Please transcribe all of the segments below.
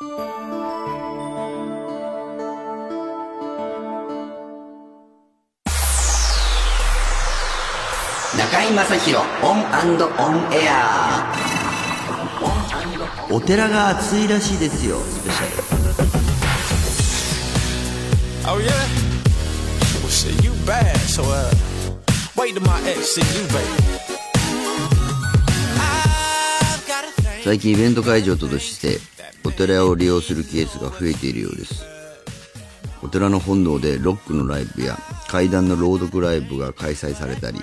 中居正広オンオンエアお寺が熱いらしいですよスペシャル Oh yeah? Well shit, you bad, so uh wait till my ex see you, baby. 最近イベント会場としてお寺を利用するケースが増えているようです。お寺の本堂でロックのライブや階段の朗読ライブが開催されたり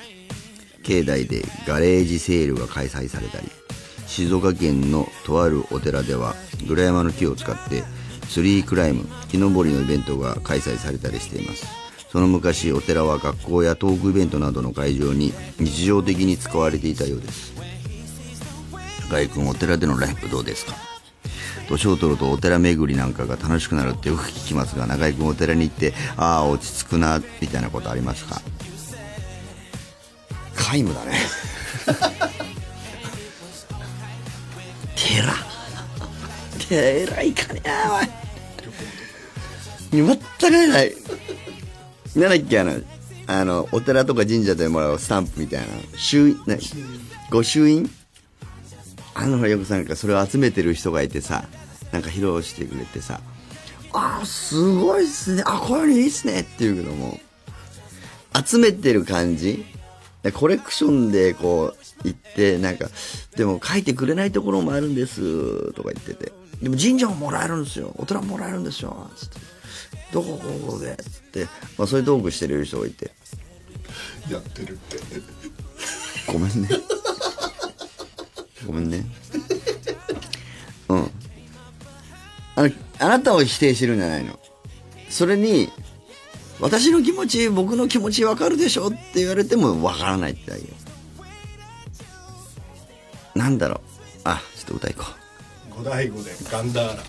境内でガレージセールが開催されたり静岡県のとあるお寺では裏山の木を使ってツリークライム木登りのイベントが開催されたりしています。その昔お寺は学校やトークイベントなどの会場に日常的に使われていたようです。中居君お寺でのライブどうですか？年を取るとお寺巡りなんかが楽しくなるってよく聞きますが中居君お寺に行ってああ落ち着くなみたいなことありますか？皆無だね。寺。寺行かねえなおい。全くないなんだっけあのあのお寺とか神社でもらうスタンプみたいな。衆院何御朱印あのよくなんかそれを集めてる人がいてさなんか披露してくれてさあーすごいっすね。あこういうのいいっすねって言うけども集めてる感じ？でコレクションでこう行ってなんかでも書いてくれないところもあるんですとか言っててでも神社ももらえるんですよ。お寺ももらえるんですよ。つって。どこここで。つって、まあ、そういうトークしてる人がいて。やってるって。ごめんねごめんね。うん。あのあなたを否定してるんじゃないの？それに私の気持ち僕の気持ち分かるでしょって言われても分からないってだけなんだろう？あちょっと歌いこう。五代五でガンダーラ。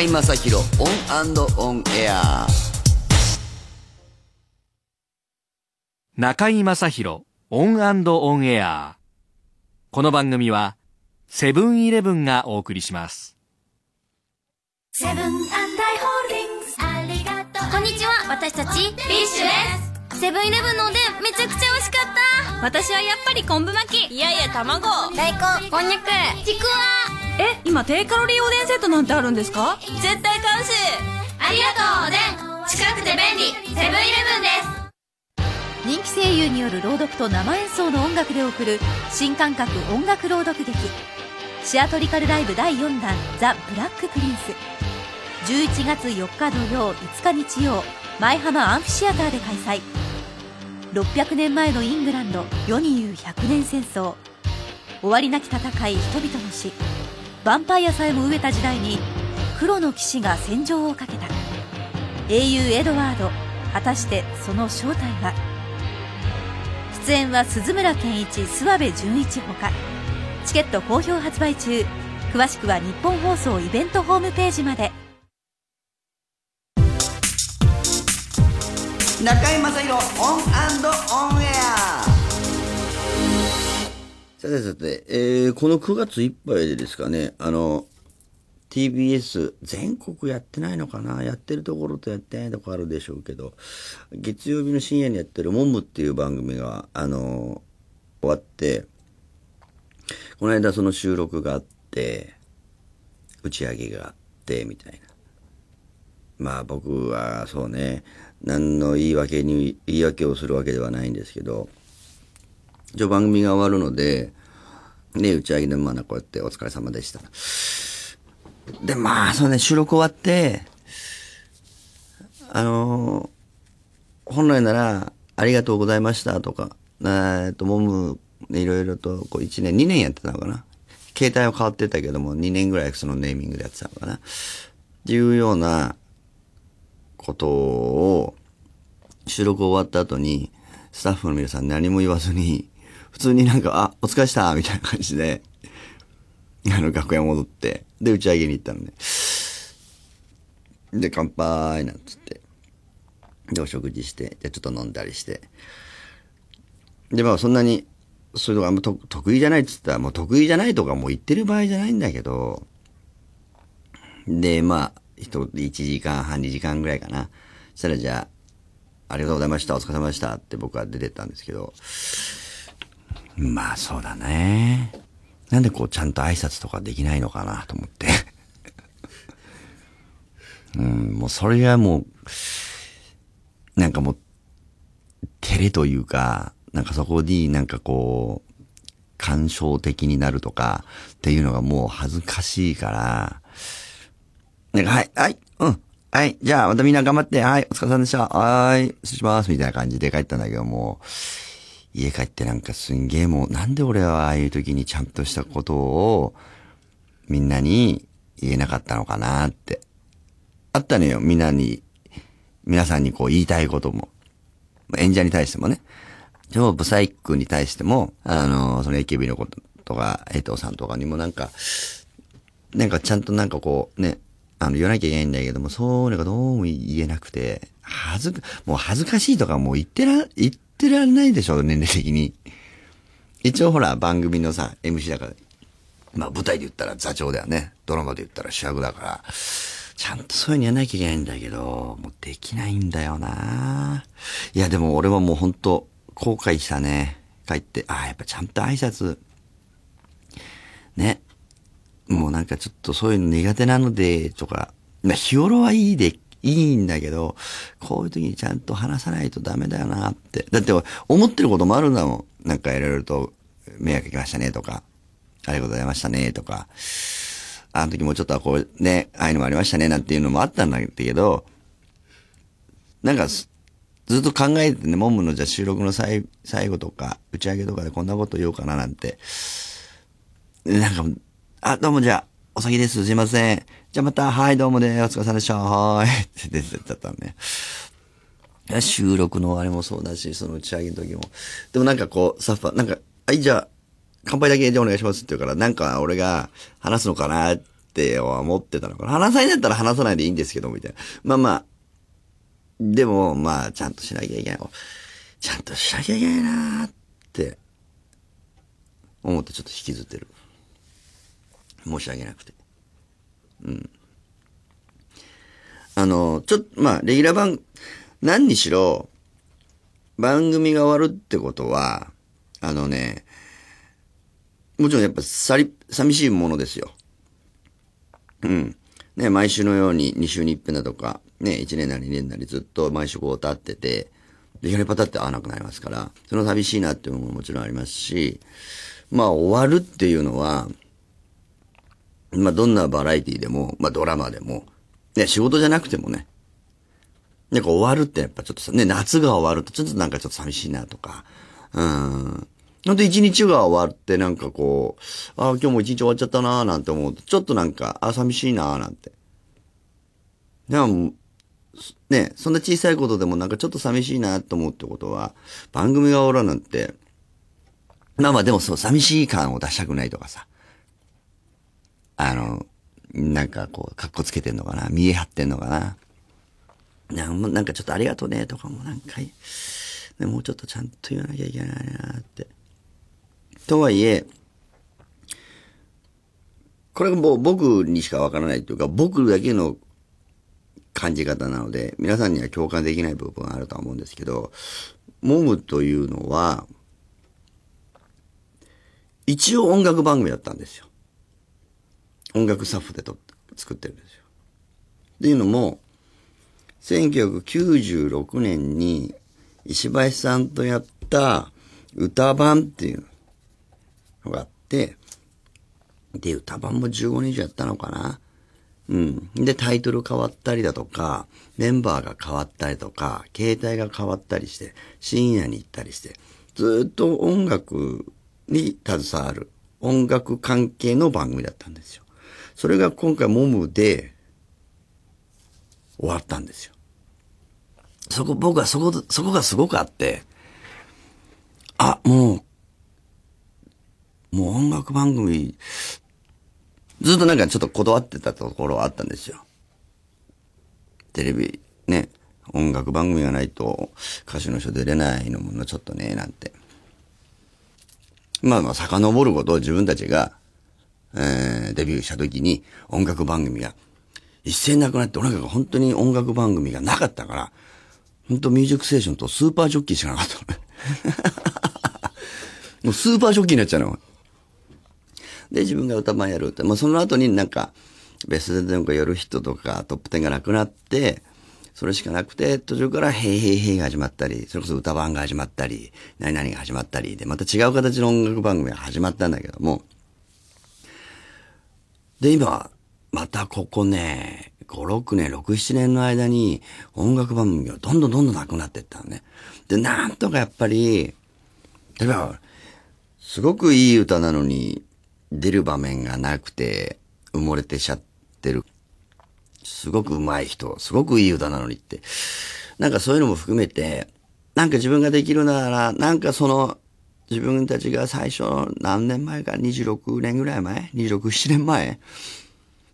中居正広オンオンエア。中居正広オンオンエア。この番組はセブンイレブンがお送りします。セブンアイ・ホールディングス。ありがとう。こんにちは私たちビッシュです。セブンイレブンのおでんめちゃくちゃ美味しかった。私はやっぱり昆布巻き。いやいや卵。大根こんにゃく。ちくわえ今低カロリーおでんセットなんてあるんですか？絶対買うし。ありがとうおでん。近くて便利。セブンイレブンです。人気声優による朗読と生演奏の音楽で送る新感覚音楽朗読劇。シアトリカルライブ第4弾「ザ・ブラック・プリンス」11月4日土曜5日日曜舞浜アンフィシアターで開催。600年前のイングランド世に言う100年戦争。終わりなき戦い人々の死ヴァンパイアさえも飢えた時代に黒の騎士が戦場をかけた。英雄エドワード果たしてその正体は？出演は鈴村健一諏訪部純一ほか。チケット好評発売中。詳しくは日本放送イベントホームページまで。中居正広オンオンエア。さてさて、えー、この9月いっぱいでですかね、あの、TBS 全国やってないのかなやってるところとやってないところあるでしょうけど、月曜日の深夜にやってるモンブっていう番組が、あの、終わって、この間その収録があって、打ち上げがあって、みたいな。まあ僕はそうね、何の言い訳に、言い訳をするわけではないんですけど、一応番組が終わるので、ね、打ち上げでまだこうやってお疲れ様でした。で、まあ、そうね、収録終わって、あのー、本来なら、ありがとうございましたとか、えっと、もむ、いろいろと、こう、1年、2年やってたのかな。携帯は変わってたけども、2年ぐらいそのネーミングでやってたのかな。っていうようなことを、収録終わった後に、スタッフの皆さん何も言わずに、普通になんか、あ、お疲れしたみたいな感じで、あの、楽屋戻って、で、打ち上げに行ったのね。で、乾杯なんつって。で、お食事して、で、ちょっと飲んだりして。で、まあ、そんなに、そういうのがあんま得意じゃないっつったら、もう得意じゃないとかもう言ってる場合じゃないんだけど、で、まあ、人、1時間半、2時間ぐらいかな。そしたらじゃあ、ありがとうございました、お疲れ様でしたって僕は出てったんですけど、まあそうだね。なんでこうちゃんと挨拶とかできないのかなと思って。うん、もうそれがもう、なんかもう、照れというか、なんかそこになんかこう、感傷的になるとかっていうのがもう恥ずかしいから、なんかはい、はい、うん、はい、じゃあまたみんな頑張って、はい、お疲れ様でした、はい、失礼します、みたいな感じで帰ったんだけども、家帰ってなんかすんげえもう、なんで俺はああいう時にちゃんとしたことをみんなに言えなかったのかなって。あったのよ、みんなに、皆さんにこう言いたいことも。演者に対してもね。超ブサイクに対しても、あの、その AKB のこととか、江藤さんとかにもなんか、なんかちゃんとなんかこうね、あの、言わなきゃいけないんだけども、そういうのがどうも言えなくて、恥ずか、もう恥ずかしいとかもう言ってら、言ってってられないでしょ、年齢的に。一応ほら、番組のさ、MC だから、まあ舞台で言ったら座長だよね。ドラマで言ったら主役だから、ちゃんとそういうのやらなきゃいけないんだけど、もうできないんだよないや、でも俺はもうほんと、後悔したね。帰って、ああ、やっぱちゃんと挨拶、ね。もうなんかちょっとそういうの苦手なので、とか、まあ、日頃はいいでいいんだけど、こういう時にちゃんと話さないとダメだよなって。だって思ってることもあるんだもん。なんかいろいろと迷惑かけましたねとか、ありがとうございましたねとか、あの時もちょっとこうね、ああいうのもありましたねなんていうのもあったんだけど、なんかずっと考えてね、モンムのじゃ収録の最最後とか、打ち上げとかでこんなこと言おうかななんて、なんか、あ、どうもじゃあ、お先です。すいません。じゃあまた、はい、どうもで、お疲れ様でした。はーい。って出てっちゃったね。収録のあれもそうだし、その打ち上げの時も。でもなんかこう、サッファー、なんか、はい、じゃあ、乾杯だけでお願いしますって言うから、なんか俺が話すのかなってって思ってたのかな。話さないんだったら話さないでいいんですけど、みたいな。まあまあ、でも、まあ、ちゃんとしなきゃいけない。ちゃんとしなきゃいけないなって、思ってちょっと引きずってる。申し訳なくて。うん。あの、ちょっと、まあ、レギュラー番、何にしろ、番組が終わるってことは、あのね、もちろんやっぱさり、寂しいものですよ。うん。ね、毎週のように2週に一遍だとか、ね、1年なり2年なりずっと毎週こう立ってて、で、やりパタって会わなくなりますから、その寂しいなっていうのももちろんありますし、まあ終わるっていうのは、まあどんなバラエティでも、まあドラマでも、ね、仕事じゃなくてもね、なんか終わるってやっぱちょっとさ、ね、夏が終わるとちょっとなんかちょっと寂しいなとか、うん。ほんと一日が終わってなんかこう、ああ、今日も一日終わっちゃったなーなんて思うと、ちょっとなんか、あ寂しいなーなんて。でも、ね、そんな小さいことでもなんかちょっと寂しいなと思うってことは、番組が終わるなんて、まあまあでもそう、寂しい感を出したくないとかさ。あの、なんかこう、格好つけてんのかな？見え張ってんのかな？なんかちょっとありがとうねとかもなんか、ね、もうちょっとちゃんと言わなきゃいけないなって。とはいえ、これも僕にしかわからないというか、僕だけの感じ方なので、皆さんには共感できない部分があるとは思うんですけど、モムというのは、一応音楽番組だったんですよ。音楽スタッフでと作ってるんですよ。っていうのも、1996年に石橋さんとやった歌版っていうのがあって、で、歌版も15年以上やったのかな。うん。で、タイトル変わったりだとか、メンバーが変わったりとか、携帯が変わったりして、深夜に行ったりして、ずっと音楽に携わる、音楽関係の番組だったんですよ。それが今回モムで終わったんですよ。そこ、僕はそこ、そこがすごくあって、あ、もう、もう音楽番組、ずっとなんかちょっと断ってたところはあったんですよ。テレビ、ね、音楽番組がないと歌手の人出れないのもちょっとね、なんて。まあまあ、遡ることを自分たちが、えー、デビューした時に音楽番組が一斉なくなって、俺なんか本当に音楽番組がなかったから、本当ミュージックステーションとスーパージョッキーしかなかったの。もうスーパージョッキーになっちゃうの。で、自分が歌番やるって。まあ、その後になんか、ベストテンとか夜ヒットとかトップ10がなくなって、それしかなくて、途中からヘイヘイヘイが始まったり、それこそ歌番が始まったり、何々が始まったり、で、また違う形の音楽番組が始まったんだけども、で、今、またここね、5、6年、6、7年の間に音楽番組がどんどんどんどんなくなっていったのね。で、なんとかやっぱり、例えば、すごくいい歌なのに出る場面がなくて埋もれてちゃってる。すごく上手い人、すごくいい歌なのにって。なんかそういうのも含めて、なんか自分ができるなら、なんかその、自分たちが最初何年前か、26年ぐらい前 ?26、7年前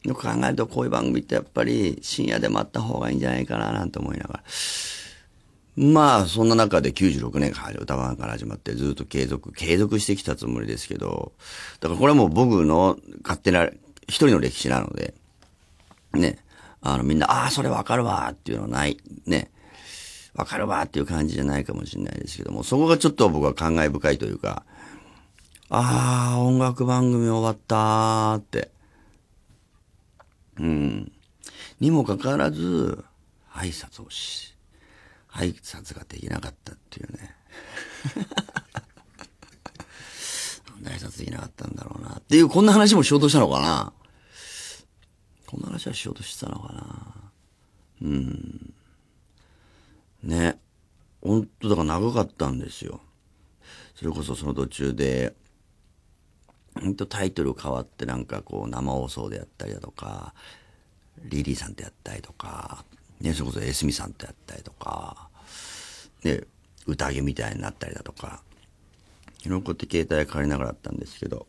よく考えるとこういう番組ってやっぱり深夜でもあった方がいいんじゃないかななんて思いながら。まあ、そんな中で96年から歌番から始まってずっと継続、継続してきたつもりですけど、だからこれはもう僕の勝手な一人の歴史なので、ね、あのみんな、ああ、それわかるわっていうのはない、ね、わかるわっていう感じじゃないかもしれないですけども、そこがちょっと僕は感慨深いというか、ああ、音楽番組終わったーって、うん。にもかかわらず、挨拶をし、挨拶ができなかったっていうね。なんで挨拶できなかったんだろうな。っていう、こんな話もしようとしたのかな。こんな話はしようとしてたのかな。うん。ね。ほんと、だから長かったんですよ。それこそその途中で、ほんとタイトル変わってなんかこう生放送でやったりだとか、リリーさんとやったりとか、ね、それこそエスミさんとやったりとか、ね、宴みたいになったりだとか、いろいろこうやって携帯借りながらだったんですけど、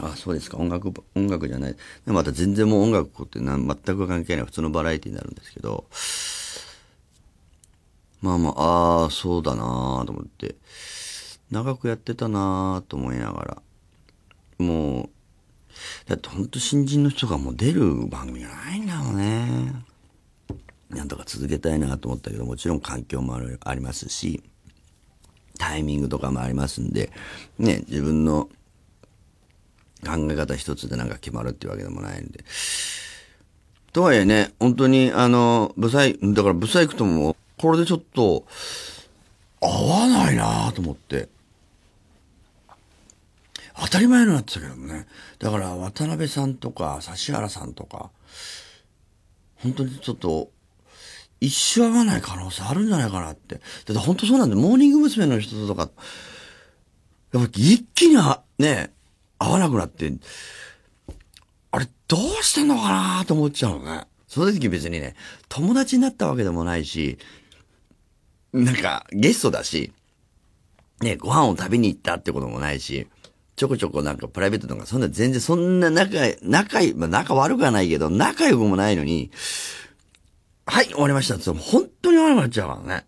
あ、そうですか。音楽、音楽じゃない。でもまた全然もう音楽って全く関係ない普通のバラエティになるんですけど、まあまあ、ああ、そうだなと思って、長くやってたなと思いながら、もう、だってほんと新人の人がもう出る番組がないんだもんね。なんとか続けたいなと思ったけど、もちろん環境もあるありますし、タイミングとかもありますんで、ね、自分の考え方一つでなんか決まるっていうわけでもないんで。とはいえね、本当に、あの、ブサイ、だからブサイクとも、これでちょっと、合わないなと思って。当たり前になってたけどもね。だから、渡辺さんとか、指原さんとか、本当にちょっと、一生合わない可能性あるんじゃないかなって。だって本当そうなんで、モーニング娘。の人とか、やっぱ一気にね、合わなくなって、あれどうしてんのかなと思っちゃうのね。その時別にね、友達になったわけでもないし、なんかゲストだし、ね、ご飯を食べに行ったってこともないし、ちょこちょこなんかプライベートとかそんな全然そんな仲、仲い、まあ仲悪くはないけど、仲良くもないのに、はい、終わりましたって本当に悪くなっちゃうからね。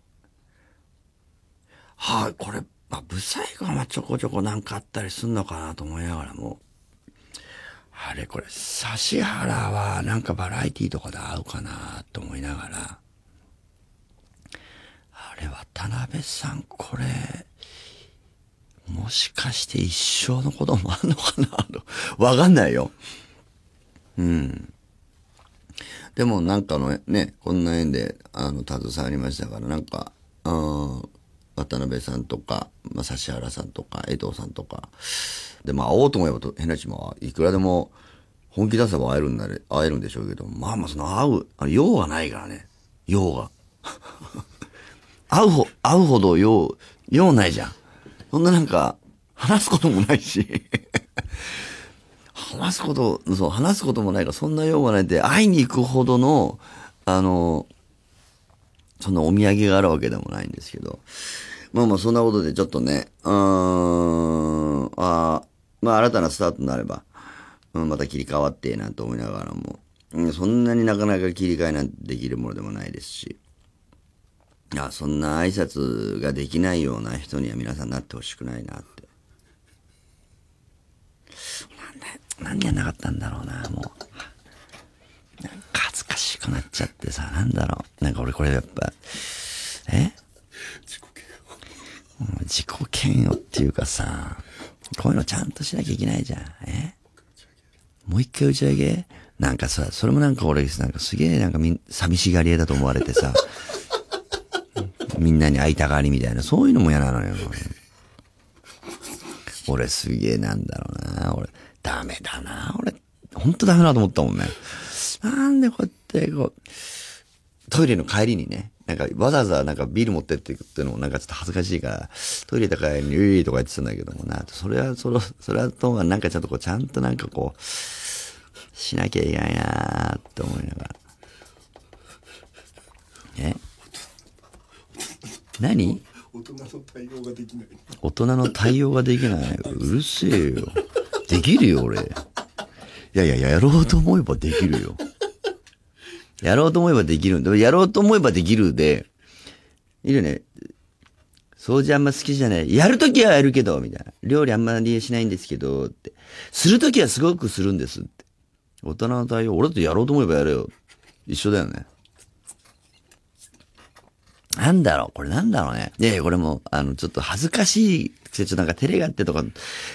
はい、これ、まあ、ブサイクはまあちょこちょこなんかあったりすんのかなと思いながらも、あれこれ、指原はなんかバラエティとかで合うかなと思いながら、れ渡辺さんこれ、もしかして一生のこともあんのかな？と、わかんないよ。うん。でもなんかのね、こんな縁で、あの、携わりましたから、なんか、うん、渡辺さんとか、まあ、指原さんとか、江藤さんとか、で、まあ、会おうと思えばと、変なちも、いくらでも、本気出せば会えるんだね、会えるんでしょうけど、まあまあ、その会う、あ用がないからね、用が。会うほ、会うほど用、用ないじゃん。そんななんか、話すこともないし。話すこと、そう、話すこともないから、そんな用がないって、会いに行くほどの、あの、そんなお土産があるわけでもないんですけど。まあまあ、そんなことでちょっとね、うーん、あーまあ、新たなスタートになれば、うん、また切り替わってえなと思いながらも、うん、そんなになかなか切り替えなんてできるものでもないですし、いや、そんな挨拶ができないような人には皆さんなってほしくないなって。なんで、なんでやんなかったんだろうな、もう。なんか恥ずかしくなっちゃってさ、なんだろう。なんか俺これやっぱ、え？うん自己嫌悪っていうかさ、こういうのちゃんとしなきゃいけないじゃん。え？もう一回打ち上げ？なんかさ、それもなんか俺、なんかすげえなんかみ、寂しがり屋だと思われてさ、みんなに会いたがりみたいな、そういうのも嫌なのよ。俺すげえなんだろうな。俺、ダメだな。俺、ほんとダメだと思ったもんね。なんでこうやって、こう、トイレの帰りにね、なんかわざわざなんかビール持ってってっていうのもなんかちょっと恥ずかしいから、トイレとかに、ういとか言ってたんだけどもな、それは、それ、それはともなんかちゃんとこう、ちゃんとなんかこう、しなきゃいけないなーって思いながら。え何？大人の対応ができない大人の対応ができない。うるせえよ。できるよ、俺。いやいや、やろうと思えばできるよ。やろうと思えばできるんだ。やろうと思えばできるで、いるね。掃除あんま好きじゃない。やるときはやるけど、みたいな。料理あんまりしないんですけど、って。するときはすごくするんですって。大人の対応、俺だってやろうと思えばやれよ。一緒だよね。なんだろうこれなんだろうね。いやいや、これも、あの、ちょっと恥ずかしい、ちょっとなんか照れがあってとか、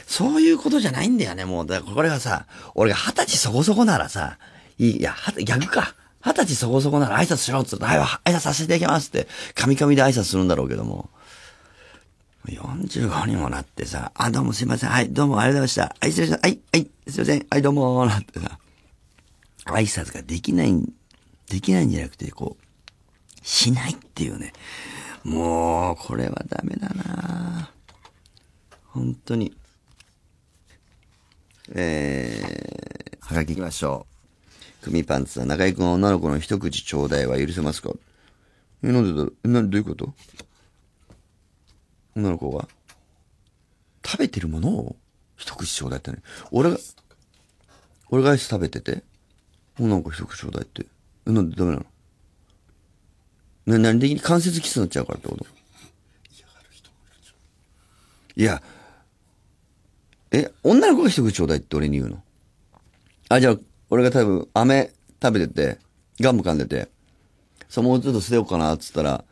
そういうことじゃないんだよね、もう。だからこれがさ、俺が二十歳そこそこならさ、い、や、は逆か。二十歳そこそこなら挨拶しろっつって、はい、挨拶させていただきますって、カミカミで挨拶するんだろうけども。45にもなってさ、あ、どうもすいません。はい、どうもありがとうございました。はい、失礼します。はい、はい、すいません。はい、どうもなってさ、挨拶ができない、できないんじゃなくて、こう、しないっていうね。もう、これはダメだな本当に。えー、はがき行きましょう。組パンツさん、中居君は女の子の一口ちょうだいは許せますか？え、なんでだ？ろうえ、な、どういうこと？女の子が？食べてるものを一口ちょうだいってね。俺が、俺がアイス食べてて、もうなんか一口ちょうだいって。えなんでダメなの？な、何的に関節キスになっちゃうからってこと？いや、え、女の子が一口ちょうだいって俺に言うの？あ、じゃあ、俺が多分、飴食べてて、ガム噛んでて、そう、もうちょっと捨てようかな、っつったら、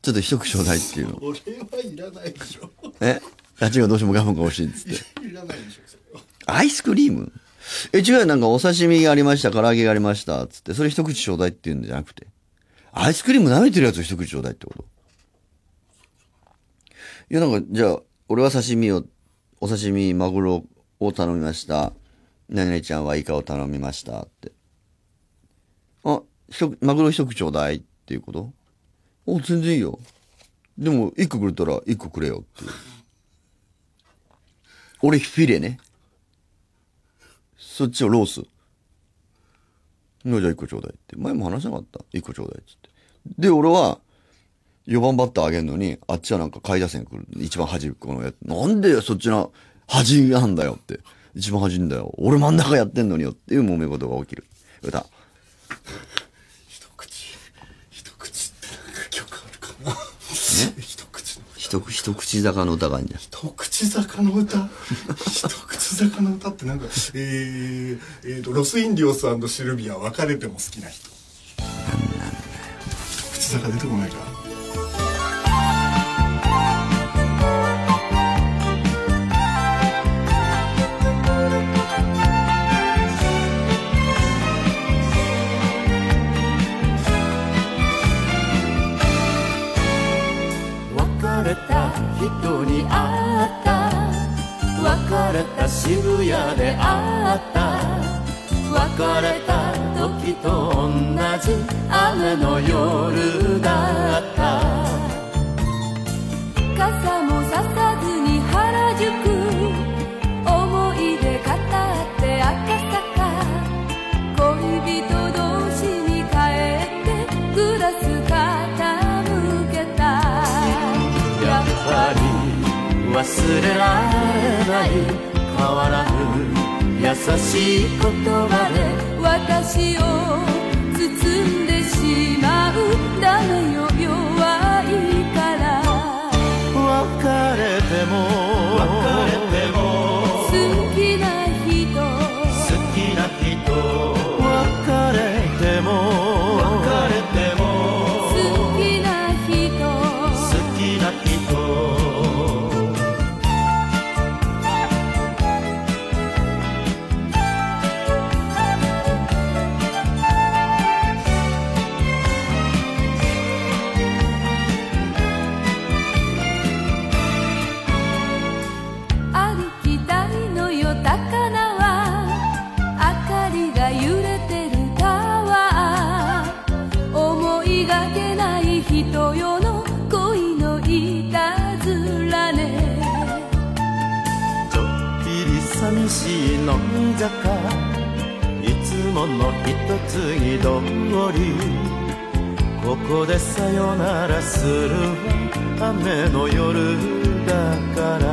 ちょっと一口ちょうだいっていうの。俺はいらないでしょえ？あっちがどうしてもガムが欲しいっつって。いらないでしょそれはアイスクリーム？え、違うよ、なんかお刺身がありました、唐揚げがありました、つって、それ一口ちょうだいって言うんじゃなくて。アイスクリーム舐めてるやつを一口ちょうだいってこといや、なんか、じゃあ、俺は刺身を、お刺身、マグロを頼みました。何々ちゃんはイカを頼みましたって。あ、ひとマグロ一口ちょうだいっていうこと？お、全然いいよ。でも、一個くれたら一個くれよっていう。俺フィレね。そっちをロース。のじゃあ一個ちょうだいって。前も話さなかった？一個ちょうだいっつって。で、俺は、4番バッターあげんのに、あっちはなんか下位打線来る。一番端っこのやつ。なんでそっちの端なんだよって。一番端んだよ。俺真ん中やってんのによっていう揉め事が起きる。歌。一口一口ってなんか曲あるかな？一口の一口、一口坂の歌があるじゃん。一口口坂の歌。一口坂の歌ってなんかえー、えーとロスインディオスシルビア別れても好きな人。一口坂出てこないかで会った。別れた時と同じ雨の夜だった。傘もささずに原宿。思い出語って赤坂。恋人同士に帰ってグラス傾けた。やっぱり忘れられない。しい言葉で私を包んでしまう。ダメよ弱いから。別れても。ぎ通りここでさよならするわ雨の夜だから。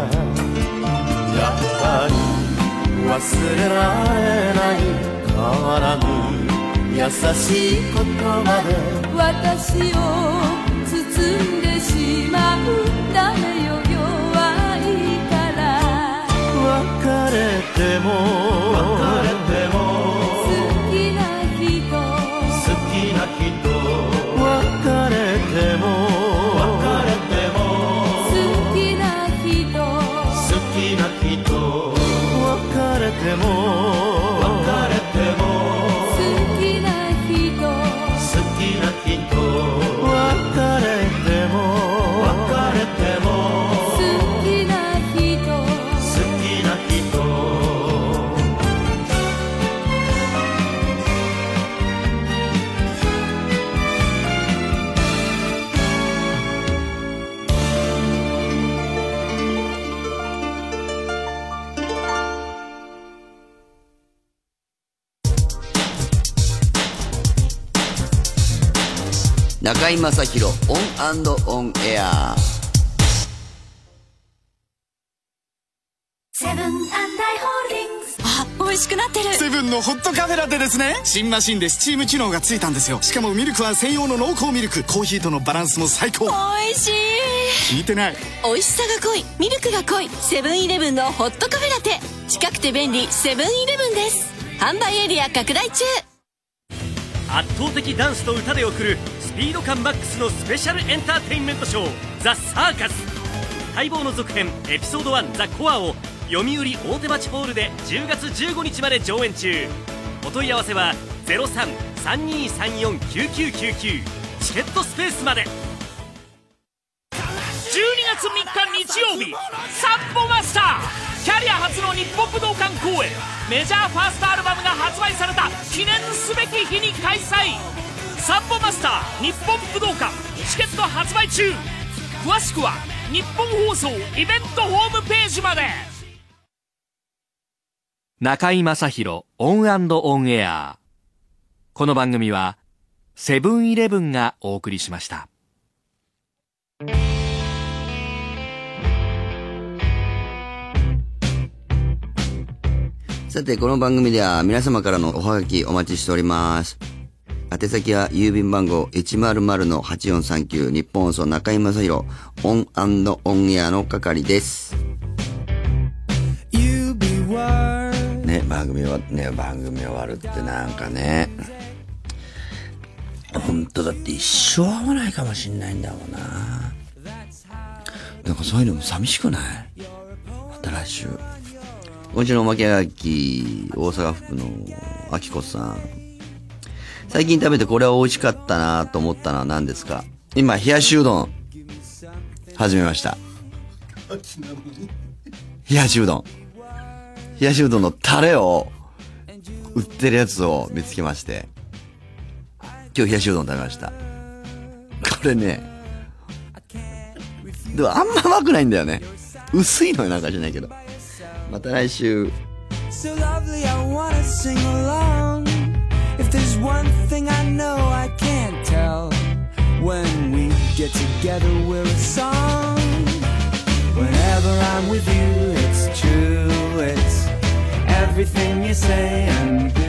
やっぱり忘れられない変わらぬ優しい言葉で。私を包んでしまうダメよ弱いから。別れても正広オンオンエア。セブンブンアイ・ホールディングス。あ美味しくなってる。セブンのホットカフェラテですね。新マシンでスチーム機能がついたんですよ。しかもミルクは専用の濃厚ミルク。コーヒーとのバランスも最高。美味しい。聞いてない。美味しさが濃い。ミルクが濃い。セブンイレブンのホットカフェラテ。近くて便利。セブンイレブンです。販売エリア拡大中圧倒的ダンスと歌で送るスピード感マックスのスペシャルエンターテインメントショー「ザ・サーカス」待望の続編エピソード1「ザ・コア」を読売大手町ホールで10月15日まで上演中。お問い合わせは03-3234-9999チケットスペースまで。12月3日日曜日サンボマスターキャリア初の日本武道館公演。メジャーファーストアルバムが発売された記念すべき開催。サンボマスター日本武道館。チケット発売中。詳しくはニッポン放送イベントホームページまで。中居正広オンオンエア。この番組はセブンイレブンがお送りしました。さて、この番組では皆様からのおはがきお待ちしております。宛先は郵便番号100-8439ニッポン放送中居正広オンオンエアの係です。ね、番組は、ね、番組終わるってなんかね。本当だって一生会わないかもしんないんだもんな。なんかそういうのも寂しくない？また来週。今週のおまけがき、大阪府のあきこさん。最近食べてこれは美味しかったなと思ったのは何ですか？今、冷やしうどん、始めました。冷やしうどん。冷やしうどんのタレを売ってるやつを見つけまして、今日冷やしうどん食べました。これね、でもあんまうまくないんだよね。薄いのよなんかじゃないけど。また来週。So lovely, I wanna sing along. There's one thing I know I can't tell, when we get together, we're a song. Whenever I'm with you, it's true. It's everything you say and do.